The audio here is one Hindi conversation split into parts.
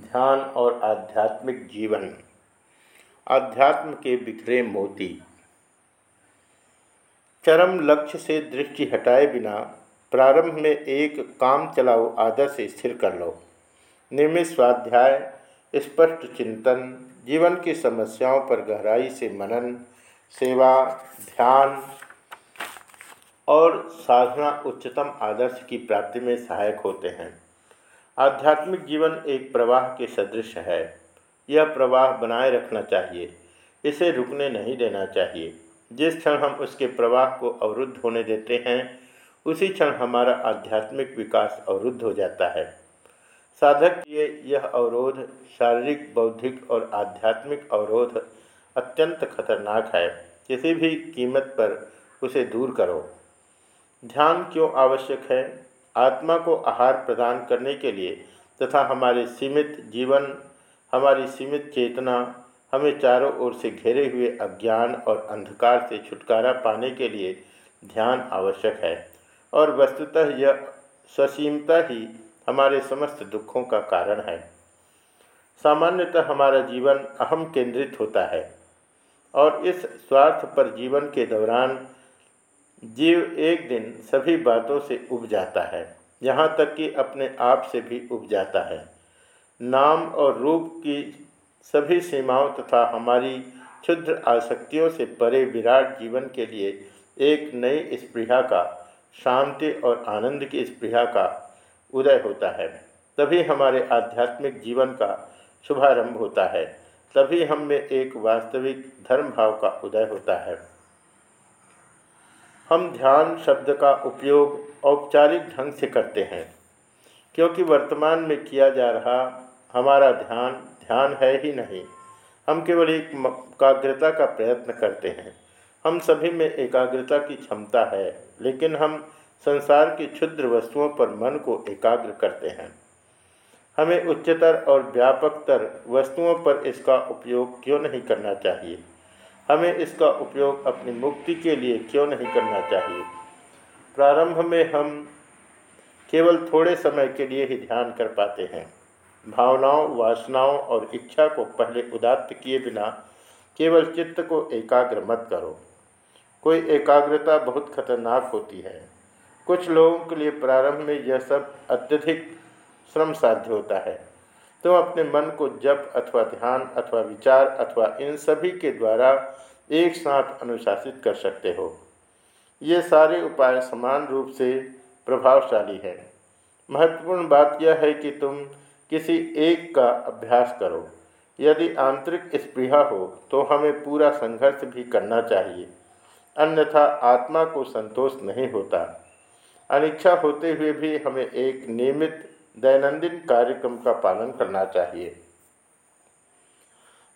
ध्यान और आध्यात्मिक जीवन। आध्यात्म के बिखरे मोती। चरम लक्ष्य से दृष्टि हटाए बिना प्रारंभ में एक काम चलाओ आदत से स्थिर कर लो। नियमित स्वाध्याय, स्पष्ट चिंतन, जीवन की समस्याओं पर गहराई से मनन, सेवा, ध्यान और साधना उच्चतम आदर्श की प्राप्ति में सहायक होते हैं। आध्यात्मिक जीवन एक प्रवाह के सदृश है। यह प्रवाह बनाए रखना चाहिए, इसे रुकने नहीं देना चाहिए। जिस क्षण हम उसके प्रवाह को अवरुद्ध होने देते हैं, उसी क्षण हमारा आध्यात्मिक विकास अवरुद्ध हो जाता है। साधक के यह अवरोध शारीरिक, बौद्धिक और आध्यात्मिक अवरोध अत्यंत खतरनाक है। किसी भी कीमत पर उसे दूर करो। ध्यान क्यों आवश्यक है? आत्मा को आहार प्रदान करने के लिए तथा हमारे सीमित जीवन, हमारी सीमित चेतना, हमें चारों ओर से घेरे हुए अज्ञान और अंधकार से छुटकारा पाने के लिए ध्यान आवश्यक है। और वस्तुतः यह ससीमता ही हमारे समस्त दुखों का कारण है। सामान्यतः हमारा जीवन अहम केंद्रित होता है और इस स्वार्थ पर जीवन के दौरान जीव एक दिन सभी बातों से उब जाता है, यहाँ तक कि अपने आप से भी उब जाता है। नाम और रूप की सभी सीमाओं तथा हमारी क्षुद्र आसक्तियों से परे विराट जीवन के लिए एक नई स्पृहा का, शांति और आनंद की स्पृहा का उदय होता है। तभी हमारे आध्यात्मिक जीवन का शुभारंभ होता है। तभी हम में एक वास्तविक धर्म भाव का उदय होता है। हम ध्यान शब्द का उपयोग औपचारिक ढंग से करते हैं। क्योंकि वर्तमान में किया जा रहा हमारा ध्यान ध्यान है ही नहीं। हम केवल एक एकाग्रता का प्रयत्न करते हैं। हम सभी में एकाग्रता की क्षमता है, लेकिन हम संसार की क्षुद्र वस्तुओं पर मन को एकाग्र करते हैं। हमें उच्चतर और व्यापकतर वस्तुओं पर इसका उपयोग क्यों नहीं करना चाहिए? हमें इसका उपयोग अपनी मुक्ति के लिए क्यों नहीं करना चाहिए? प्रारंभ में हम केवल थोड़े समय के लिए ही ध्यान कर पाते हैं। भावनाओं, वासनाओं और इच्छा को पहले उदात्त किए बिना केवल चित्त को एकाग्र मत करो। कोई एकाग्रता बहुत खतरनाक होती है। कुछ लोगों के लिए प्रारंभ में यह सब अत्यधिक श्रम साध्य होता है। तुम अपने मन को जप अथवा ध्यान अथवा विचार अथवा इन सभी के द्वारा एक साथ अनुशासित कर सकते हो। ये सारे उपाय समान रूप से प्रभावशाली है। महत्वपूर्ण बात यह है कि तुम किसी एक का अभ्यास करो। यदि आंतरिक स्पृहा हो तो हमें पूरा संघर्ष भी करना चाहिए। अन्यथा आत्मा को संतोष नहीं होता। अनिच्छा होते हुए भी हमें एक नियमित दैनंदिन कार्यक्रम का पालन करना चाहिए।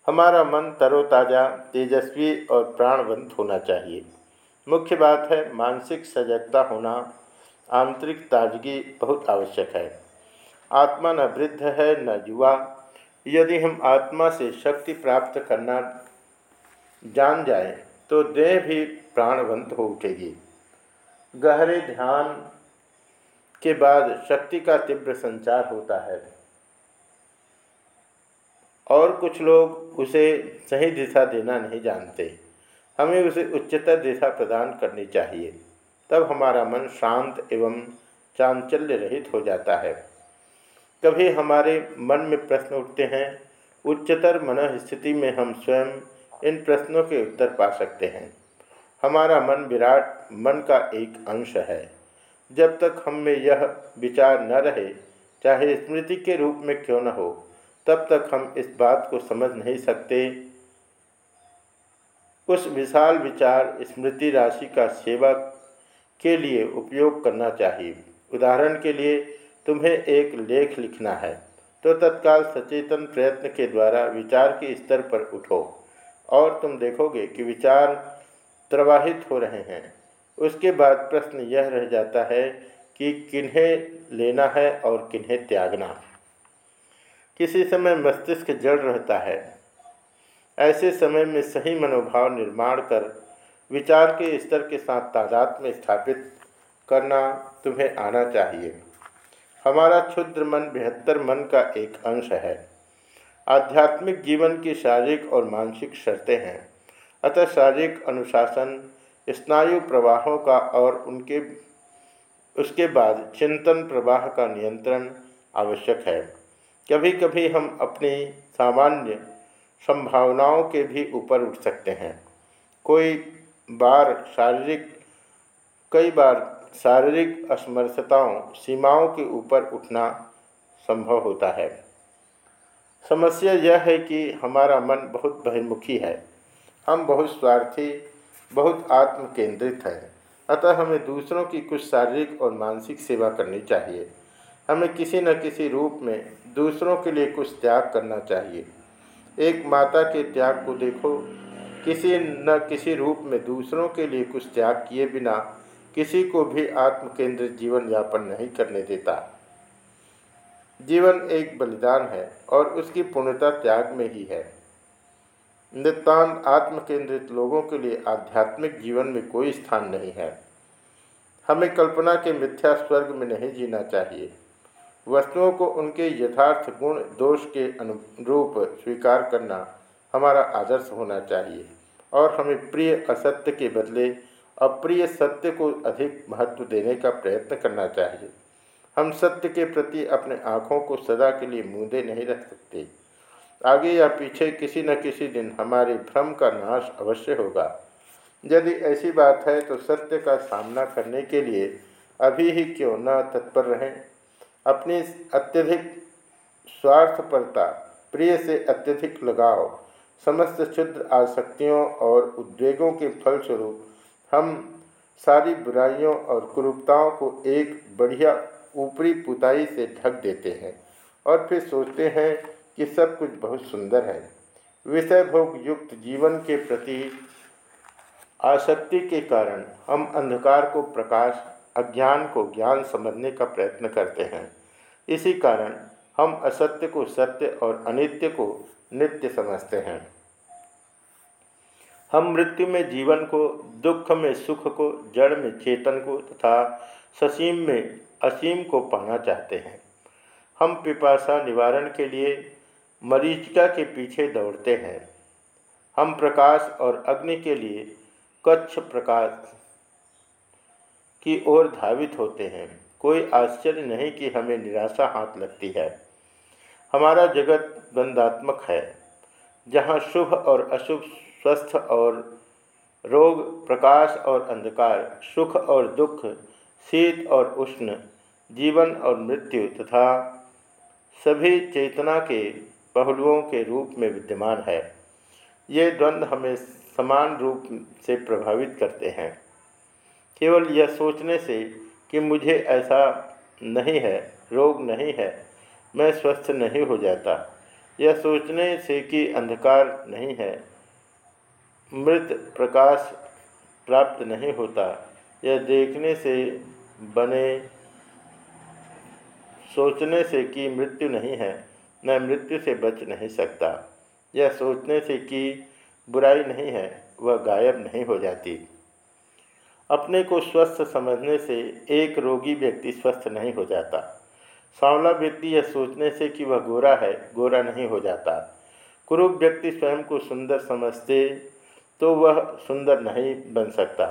हमारा मन तरोताज़ा, तेजस्वी और प्राणवंत होना चाहिए। मुख्य बात है मानसिक सजगता होना। आंतरिक ताजगी बहुत आवश्यक है। आत्मा न वृद्ध है, न युवा। यदि हम आत्मा से शक्ति प्राप्त करना जान जाए तो देह भी प्राणवंत हो उठेगी। गहरे ध्यान के बाद शक्ति का तीव्र संचार होता है। और कुछ लोग उसे सही दिशा देना नहीं जानते। हमें उसे उच्चतर दिशा प्रदान करनी चाहिए। तब हमारा मन शांत एवं चांचल्य रहित हो जाता है। कभी हमारे मन में प्रश्न उठते हैं, उच्चतर मन स्थिति में हम स्वयं इन प्रश्नों के उत्तर पा सकते हैं। हमारा मन विराट, मन का एक अंश है। जब तक हम में यह विचार न रहे, चाहे स्मृति के रूप में क्यों न हो, तब तक हम इस बात को समझ नहीं सकते। उस विशाल विचार स्मृति राशि का सेवा के लिए उपयोग करना चाहिए। उदाहरण के लिए, तुम्हें एक लेख लिखना है तो तत्काल सचेतन प्रयत्न के द्वारा विचार के स्तर पर उठो, और तुम देखोगे कि विचार प्रवाहित हो रहे हैं। उसके बाद प्रश्न यह रह जाता है कि किन्हें लेना है और किन्हें त्यागना। किसी समय मस्तिष्क जड़ रहता है। ऐसे समय में सही मनोभाव निर्माण कर, विचार के स्तर के साथ तादाद में स्थापित करना तुम्हें आना चाहिए। हमारा क्षुद्र मन बेहतर मन का एक अंश है। आध्यात्मिक जीवन की शारीरिक और मानसिक शर्तें हैं। अतः शारीरिक अनुशासन स्नायु प्रवाहों का और उनके, उसके बाद चिंतन प्रवाह का नियंत्रण आवश्यक है। कभी कभी हम अपनी सामान्य संभावनाओं के भी ऊपर उठ सकते हैं। कोई बार शारीरिक, कई बार शारीरिक असमर्थताओं सीमाओं के ऊपर उठना संभव होता है। समस्या यह है कि हमारा मन बहुत बहिर्मुखी है। हम बहुत स्वार्थी बहुत आत्म केंद्रित हैं। अतः हमें दूसरों की कुछ शारीरिक और मानसिक सेवा करनी चाहिए। हमें किसी न किसी रूप में दूसरों के लिए कुछ त्याग करना चाहिए। एक माता के त्याग को देखो। किसी न किसी रूप में दूसरों के लिए कुछ त्याग किए बिना किसी को भी आत्म केंद्रित जीवन यापन नहीं करने देता। जीवन एक बलिदान है और उसकी पूर्णता त्याग में ही है। नितान्त आत्म केंद्रित लोगों के लिए आध्यात्मिक जीवन में कोई स्थान नहीं है। हमें कल्पना के मिथ्या स्वर्ग में नहीं जीना चाहिए। वस्तुओं को उनके यथार्थ गुण, दोष के अनुरूप स्वीकार करना हमारा आदर्श होना चाहिए और हमें प्रिय असत्य के बदले अप्रिय सत्य को अधिक महत्व देने का प्रयत्न करना चाहिए। हम सत्य के प्रति अपने आँखों को सदा के लिए मूंदे नहीं रख सकते। आगे या पीछे किसी न किसी दिन हमारे भ्रम का नाश अवश्य होगा। यदि ऐसी बात है तो सत्य का सामना करने के लिए अभी ही क्यों न तत्पर रहें। अपनी अत्यधिक स्वार्थपरता, प्रिय से अत्यधिक लगाव, समस्त क्षुद्र आसक्तियों और उद्वेगों के फलस्वरूप हम सारी बुराइयों और कुरूपताओं को एक बढ़िया ऊपरी पुताई से ढक देते हैं और फिर सोचते हैं कि सब कुछ बहुत सुंदर है। विषय भोग युक्त जीवन के प्रति आसक्ति के कारण हम अंधकार को प्रकाश, अज्ञान को ज्ञान समझने का प्रयत्न करते हैं। इसी कारण हम असत्य को सत्य और अनित्य को नित्य समझते हैं। हम मृत्यु में जीवन को, दुख में सुख को, जड़ में चेतन को तथा ससीम में असीम को पाना चाहते हैं। हम पिपासा निवारण के लिए मरीचिका के पीछे दौड़ते हैं। हम प्रकाश और अग्नि के लिए कच्छ प्रकाश की ओर धावित होते हैं। कोई आश्चर्य नहीं कि हमें निराशा हाथ लगती है। हमारा जगत द्वंदात्मक है, जहाँ शुभ और अशुभ, स्वस्थ और रोग, प्रकाश और अंधकार, सुख और दुख, शीत और उष्ण, जीवन और मृत्यु तथा सभी चेतना के पहलुओं के रूप में विद्यमान है। ये द्वंद्व हमें समान रूप से प्रभावित करते हैं। केवल यह सोचने से कि मुझे ऐसा नहीं है, रोग नहीं है, मैं स्वस्थ नहीं हो जाता। यह सोचने से कि अंधकार नहीं है, मृत प्रकाश प्राप्त नहीं होता। यह देखने से, बने सोचने से कि मृत्यु नहीं है। मैं मृत्यु से बच नहीं सकता। यह सोचने से कि बुराई नहीं है, वह गायब नहीं हो जाती। अपने को स्वस्थ समझने से एक रोगी व्यक्ति स्वस्थ नहीं हो जाता। सांवला व्यक्ति यह सोचने से कि वह गोरा है, गोरा नहीं हो जाता। कुरूप व्यक्ति स्वयं को सुंदर समझते तो वह सुंदर नहीं बन सकता।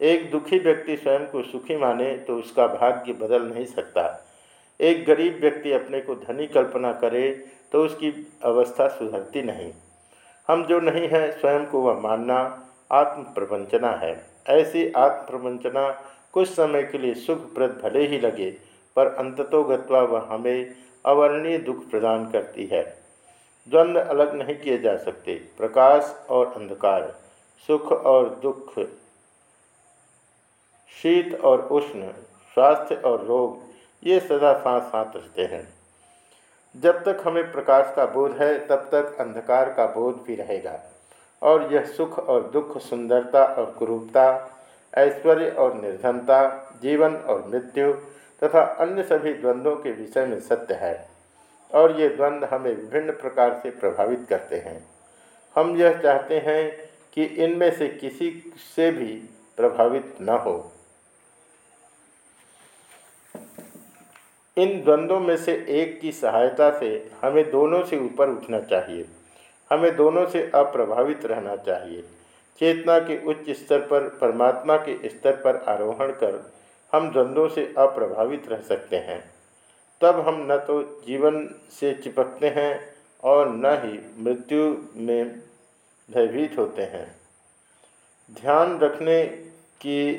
एक दुखी व्यक्ति स्वयं को सुखी माने तो उसका भाग्य बदल नहीं सकता। एक गरीब व्यक्ति अपने को धनी कल्पना करे तो उसकी अवस्था सुधरती नहीं। हम जो नहीं हैं, स्वयं को वह मानना आत्म प्रवंचना है। ऐसी आत्म प्रवंचना कुछ समय के लिए सुखप्रद भले ही लगे, पर अंततो गत्वा वह हमें अवर्णीय दुख प्रदान करती है। द्वंद्व अलग नहीं किए जा सकते। प्रकाश और अंधकार, सुख और दुख, शीत और उष्ण, स्वास्थ्य और रोग ये सदा साथ साथ रहते हैं। जब तक हमें प्रकाश का बोध है, तब तक अंधकार का बोध भी रहेगा। और यह सुख और दुख, सुंदरता और कुरूपता, ऐश्वर्य और निर्धनता, जीवन और मृत्यु तथा अन्य सभी द्वंद्वों के विषय में सत्य है। और ये द्वंद्व हमें विभिन्न प्रकार से प्रभावित करते हैं। हम यह चाहते हैं कि इनमें से किसी से भी प्रभावित न हो। इन द्वंद्वों में से एक की सहायता से हमें दोनों से ऊपर उठना चाहिए। हमें दोनों से अप्रभावित रहना चाहिए। चेतना के उच्च स्तर पर, परमात्मा के स्तर पर आरोहण कर हम द्वंद्वों से अप्रभावित रह सकते हैं। तब हम न तो जीवन से चिपकते हैं और न ही मृत्यु में भयभीत होते हैं। ध्यान रखने की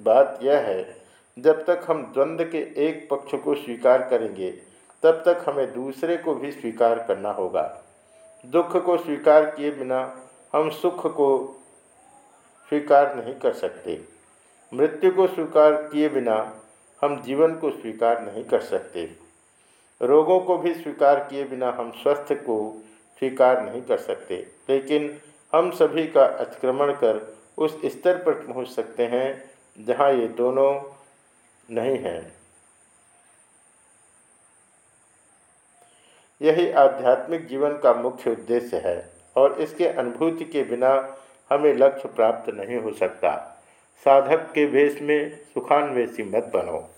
बात यह है जब तक हम द्वंद्व के एक पक्ष को स्वीकार करेंगे, तब तक हमें दूसरे को भी स्वीकार करना होगा। दुख को स्वीकार किए बिना हम सुख को स्वीकार नहीं कर सकते। मृत्यु को स्वीकार किए बिना हम जीवन को स्वीकार नहीं कर सकते। रोगों को भी स्वीकार किए बिना हम स्वस्थ को स्वीकार नहीं कर सकते। लेकिन हम सभी का अतिक्रमण कर उस स्तर पर पहुँच सकते हैं, जहाँ ये दोनों नहीं है। यही आध्यात्मिक जीवन का मुख्य उद्देश्य है और इसके अनुभूति के बिना हमें लक्ष्य प्राप्त नहीं हो सकता। साधक के वेश में, सुखान्वेषी मत बनो।